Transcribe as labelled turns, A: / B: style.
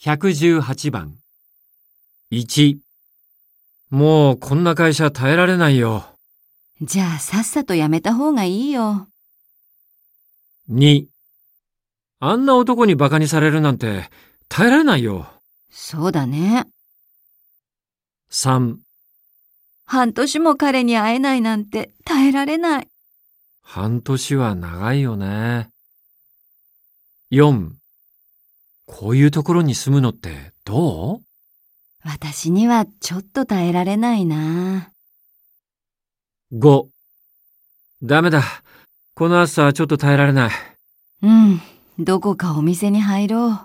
A: 118番。1。もうこんな会社耐えられないよ。
B: じゃあさっさと辞めた方がいいよ。
A: 2。あんな男に馬鹿にされるなんて耐えられないよ。
B: そうだね。
A: 3。
B: 半年も彼に会えないなんて耐えられない。
A: 半年は長いよね。4。こういうところに住むのってどう？
B: 私にはちょっと耐えられないな。
A: ?5。ダメだ。この暑さはちょっと耐えられない。
B: うん、どこかお店に入ろう。